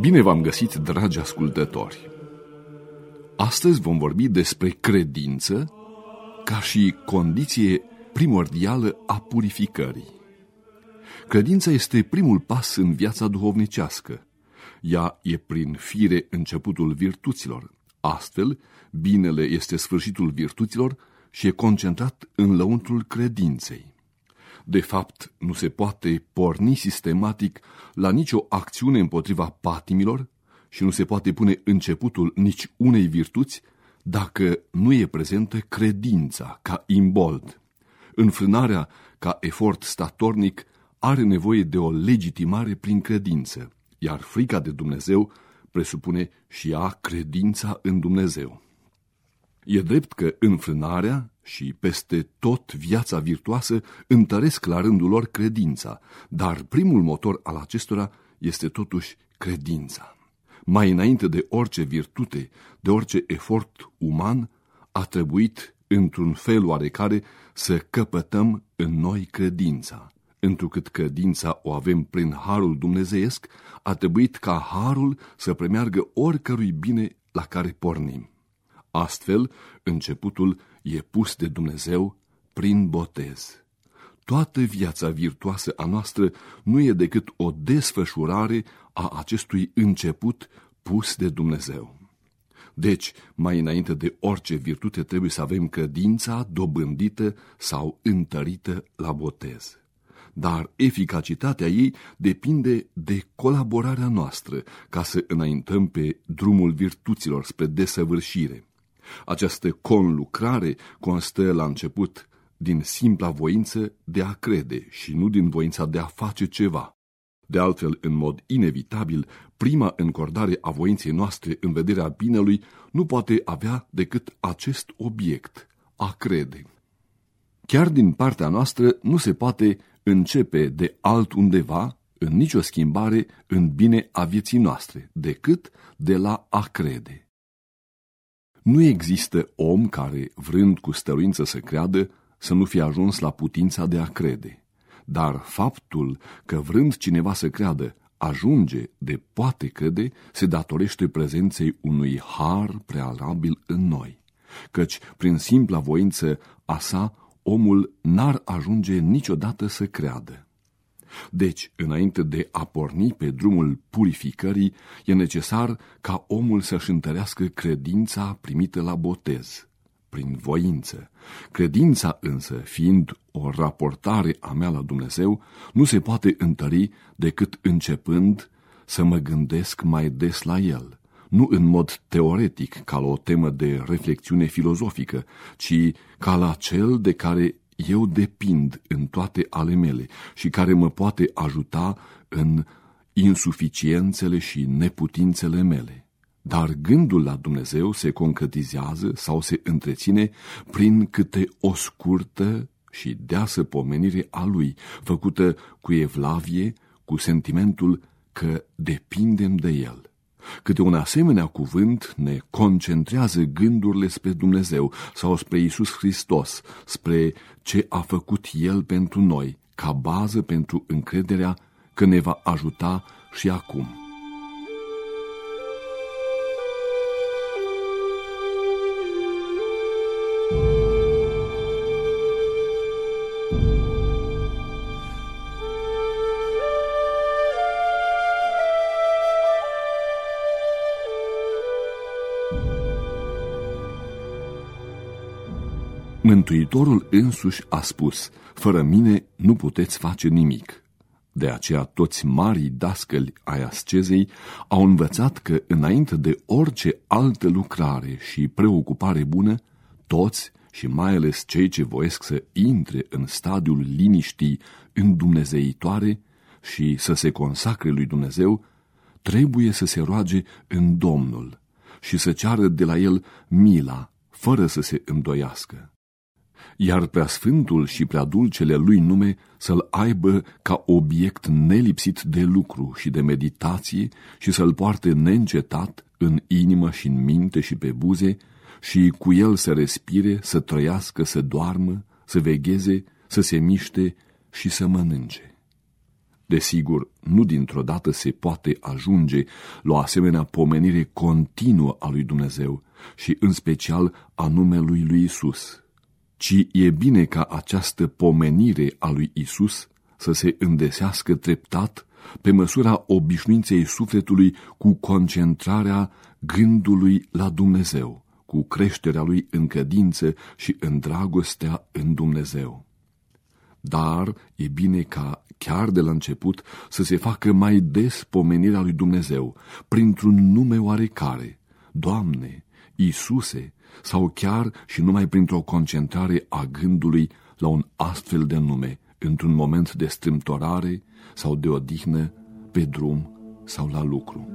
Bine v-am găsit, dragi ascultători! Astăzi vom vorbi despre credință ca și condiție primordială a purificării. Credința este primul pas în viața duhovnicească. Ea e prin fire începutul virtuților. Astfel, binele este sfârșitul virtuților și e concentrat în lăuntrul credinței. De fapt, nu se poate porni sistematic la nicio acțiune împotriva patimilor și nu se poate pune începutul nici unei virtuți dacă nu e prezentă credința ca imbold. Înfrânarea ca efort statornic are nevoie de o legitimare prin credință, iar frica de Dumnezeu presupune și ea credința în Dumnezeu. E drept că înfrânarea și peste tot viața virtuoasă întăresc la rândul lor credința, dar primul motor al acestora este totuși credința. Mai înainte de orice virtute, de orice efort uman, a trebuit, într-un fel oarecare, să căpătăm în noi credința. Întrucât credința o avem prin harul dumnezeiesc, a trebuit ca harul să premeargă oricărui bine la care pornim. Astfel, începutul e pus de Dumnezeu prin botez. Toată viața virtuoasă a noastră nu e decât o desfășurare a acestui început pus de Dumnezeu. Deci, mai înainte de orice virtute, trebuie să avem credința dobândită sau întărită la botez. Dar eficacitatea ei depinde de colaborarea noastră ca să înaintăm pe drumul virtuților spre desăvârșire. Această conlucrare constă la început din simpla voință de a crede și nu din voința de a face ceva. De altfel, în mod inevitabil, prima încordare a voinței noastre în vederea binelui nu poate avea decât acest obiect, a crede. Chiar din partea noastră nu se poate începe de altundeva în nicio schimbare în bine a vieții noastre, decât de la a crede. Nu există om care, vrând cu stăruință să creadă, să nu fie ajuns la putința de a crede. Dar faptul că vrând cineva să creadă, ajunge de poate crede, se datorește prezenței unui har prealabil în noi. Căci, prin simpla voință a sa, omul n-ar ajunge niciodată să creadă. Deci, înainte de a porni pe drumul purificării, e necesar ca omul să-și întărească credința primită la botez, prin voință. Credința însă, fiind o raportare a mea la Dumnezeu, nu se poate întări decât începând să mă gândesc mai des la El, nu în mod teoretic, ca la o temă de reflexiune filozofică, ci ca la cel de care eu depind în toate ale mele și care mă poate ajuta în insuficiențele și neputințele mele. Dar gândul la Dumnezeu se concretizează sau se întreține prin câte o scurtă și deasă pomenire a lui, făcută cu evlavie, cu sentimentul că depindem de el. Câte un asemenea cuvânt ne concentrează gândurile spre Dumnezeu sau spre Isus Hristos, spre ce a făcut El pentru noi, ca bază pentru încrederea că ne va ajuta și acum. Mântuitorul însuși a spus, fără mine nu puteți face nimic. De aceea toți marii dascăli ai ascezei au învățat că înainte de orice altă lucrare și preocupare bună, toți și mai ales cei ce voiesc să intre în stadiul liniștii îndumnezeitoare și să se consacre lui Dumnezeu, trebuie să se roage în Domnul și să ceară de la el mila, fără să se îndoiască iar preasfântul și prea dulcele lui nume să-l aibă ca obiect nelipsit de lucru și de meditație și să-l poarte neîncetat în inimă și în minte și pe buze și cu el să respire, să trăiască, să doarmă, să vegheze, să se miște și să mănânce. Desigur, nu dintr-o dată se poate ajunge la o asemenea pomenire continuă a lui Dumnezeu și în special a numelui lui Isus, ci e bine ca această pomenire a lui Isus să se îndesească treptat pe măsura obișnuinței sufletului cu concentrarea gândului la Dumnezeu, cu creșterea lui în cădință și în dragostea în Dumnezeu. Dar e bine ca chiar de la început să se facă mai des pomenirea lui Dumnezeu, printr-un nume oarecare, Doamne, Iisuse, sau chiar și numai printr-o concentrare a gândului la un astfel de nume, într-un moment de strâmtorare sau de odihnă, pe drum sau la lucru.